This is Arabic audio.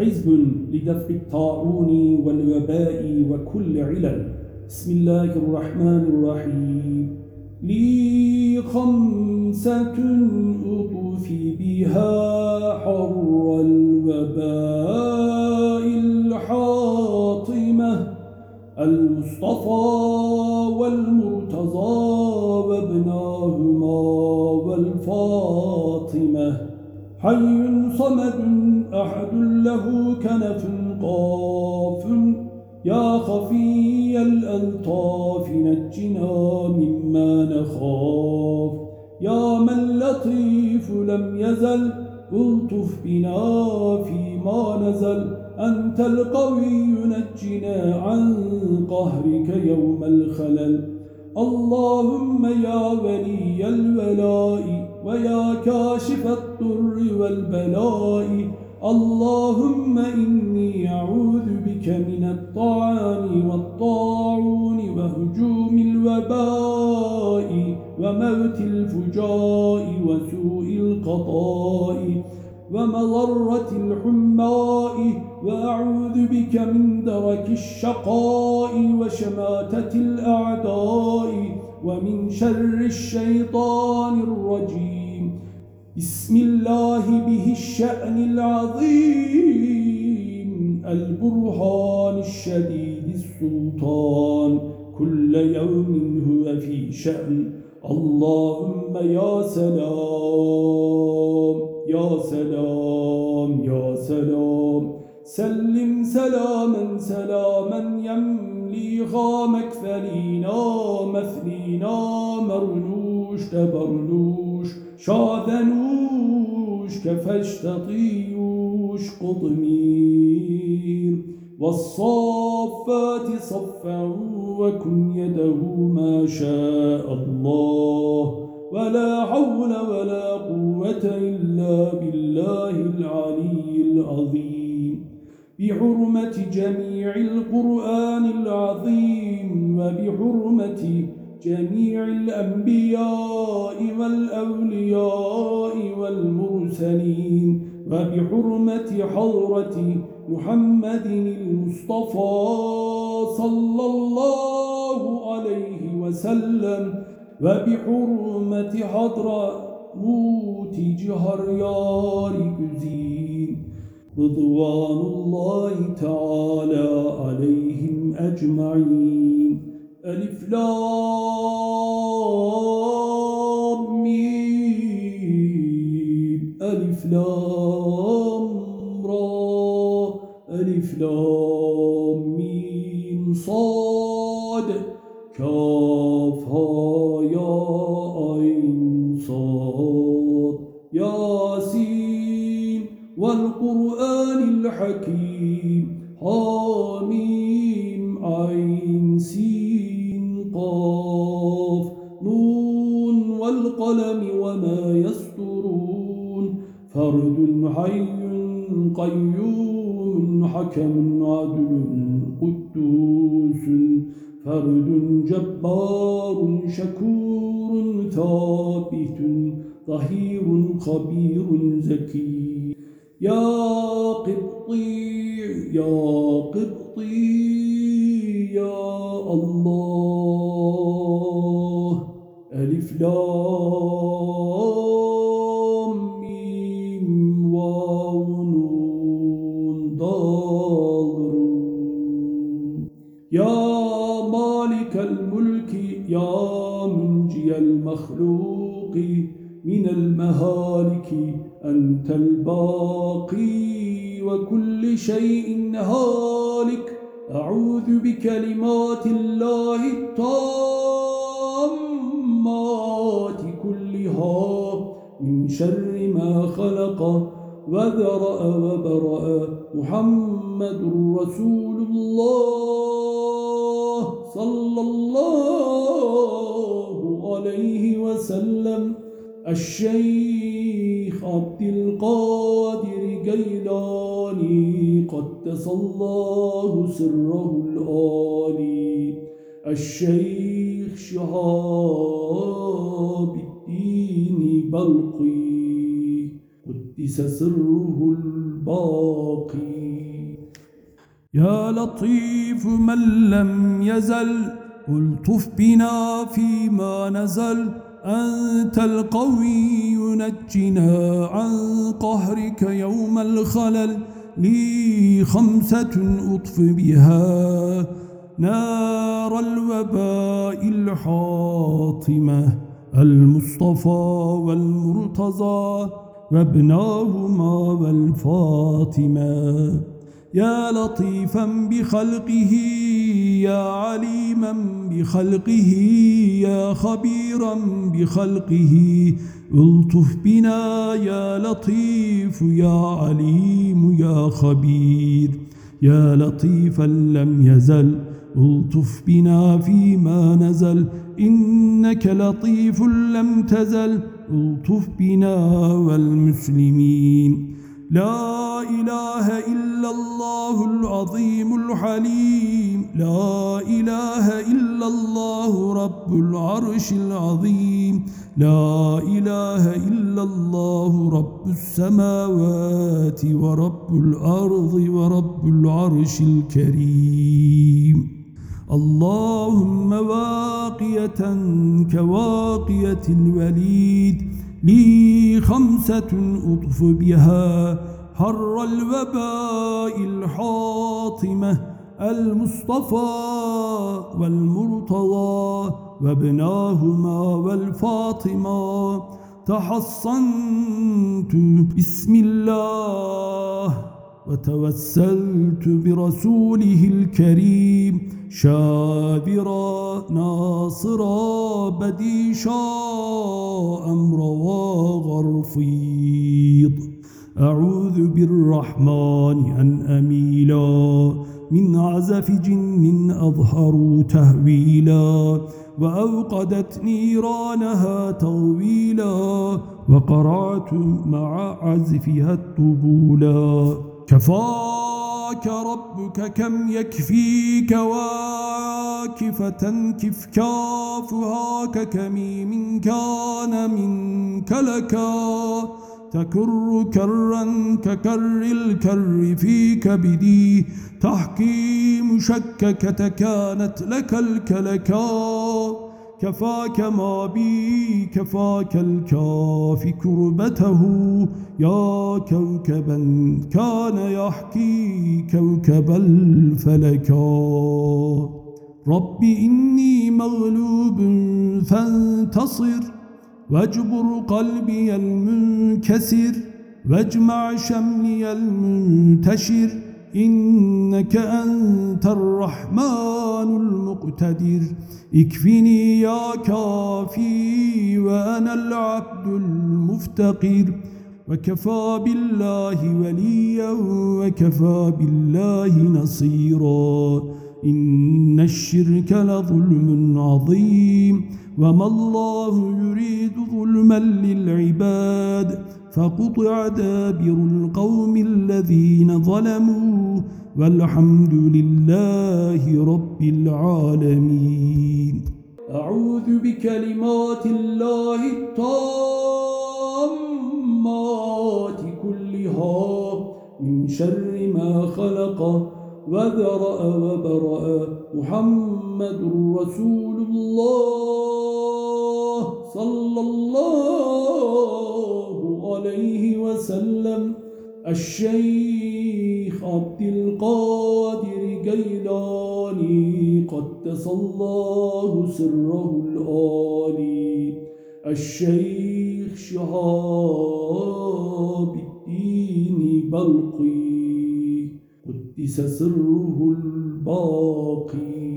حزب لدفع الطاعون والوباء وكل علل. بسم الله الرحمن الرحيم. لي خمسة أطفي بها حر الوباء الحاطمة. المصطفى والمرتضى وابناهما والفاطمة. حي صمد أحد له كنف قاف. يا خفي الألطاف نجنا مما نخاف. يا من لطيف لم يزل الطف بنا فيما نزل. أنت القوي نجنا عن قهرك يوم الخلل. اللهم يا ولي الولاء ويا كاشف الضر والبلاء. اللهم إني أعوذ بك من الطعام والطاعون وهجوم الوباء وموت الفجاء وسوء القضاء ومضرة الحماء وأعوذ بك من درك الشقاء وشماتة الأعداء ومن شر الشيطان الرجيم. بسم الله به الشأن العظيم البرهان الشديد السلطان. كل يوم هو في شأن. اللهم يا سلام يا سلام يا سلام. سلم سلاما سلاما يملي غامك فلينا مثنينا مرنوش تبرنوش. شاذنوش طيوش قطمير والصافات صفا وكن يده ما شاء الله ولا حول ولا قوة إلا بالله العلي العظيم بحرمة جميع القرآن العظيم وبحرمة جميع الأنبياء والأولياء والمرسلين وبحرمة حضرة محمد المصطفى صلى الله عليه وسلم وبحرمة حضرة موت جهر يار كزين رضوان الله تعالى عليهم أجمعين. ألف لام ميم. ألف لام را. ألف لام ميم صاد. كاف ها يا عين صاد. ياسين والقرآن الحكيم. حاميم عين سين. والقلم وما يسطرون. فرد حي قيوم حكم عدل قدوس. فرد جبار شكور ثابت ظهير خبير زكي يا قبطي يا قبطي مالك الملك يا منجي المخلوق من المهالك أنت الباقي وكل شيء هالك أعوذ بكلمات الله التامات كلها من شر ما خلق وذرأ وبرأ محمد رسول الله صلى الله عليه وسلم. الشيخ عبد القادر جيلاني قدس الله سره الآلي. الشيخ شهاب الدين بلقي. قدس سره الباقي. يا لطيف من لم يزل الطف بنا فيما نزل. أنت القوي نجنا عن قهرك يوم الخلل. لي خمسة أطف بها نار الوباء الحاطمة المصطفى والمرتضى وابناهما والفاطمة. يا لطيفا بخلقه يا عليما بخلقه يا خبيرا بخلقه. الطف بنا يا لطيف يا عليم يا خبير. يا لطيفا لم يزل الطف بنا فيما نزل. إنك لطيف لم تزل الطف بنا والمسلمين. لا إله إلا الله العظيم الحليم. لا إله إلا الله رب العرش العظيم. لا إله إلا الله رب السماوات ورب الأرض ورب العرش الكريم. اللهم واقية كواقية الوليد. لي خمسة أطف بها حر الوباء الحاطمة المصطفى والمرتضى وابناهما والفاطمة. تحصنت بسم الله وتوسلت برسوله الكريم. شابرا ناصرا بديشا أمر وغرفيض أعوذ بالرحمن أن أميلا. من عزف جن أظهروا تهويلا. وأوقدت نيرانها طويلا وقرعت مع عزفها الطبولا. كفاك ربك كم يكفيك واكفة كف كافها ككميم كان منك لكا تكر كرا ككر الكر في كبدي تحكي مشككة كانت لك الكلكا كفاك ما بي كفاك الكافي كربته. يا كوكبا كان يحكي كوكب الفلكا رب إني مغلوب فانتصر واجبر قلبي المنكسر واجمع شملي المنتشر. إنك أنت الرحمن المقتدر. اكفني يا كافي وأنا العبد المفتقر. وكفى بالله وليا وكفى بالله نصيرا. إن الشرك لظلم عظيم. وما الله يريد ظلما للعباد. فقطع دابر القوم الذين ظلموا والحمد لله رب العالمين. أعوذ بكلمات الله التامات كلها من شر ما خلق وذرأ وبرأ. محمد رسول الله. صلى الله عليه وسلم. الشيخ عبد القادر جيلاني قدس الله سره الآلي. الشيخ شهاب الدين بلقي. قدس سره الباقي.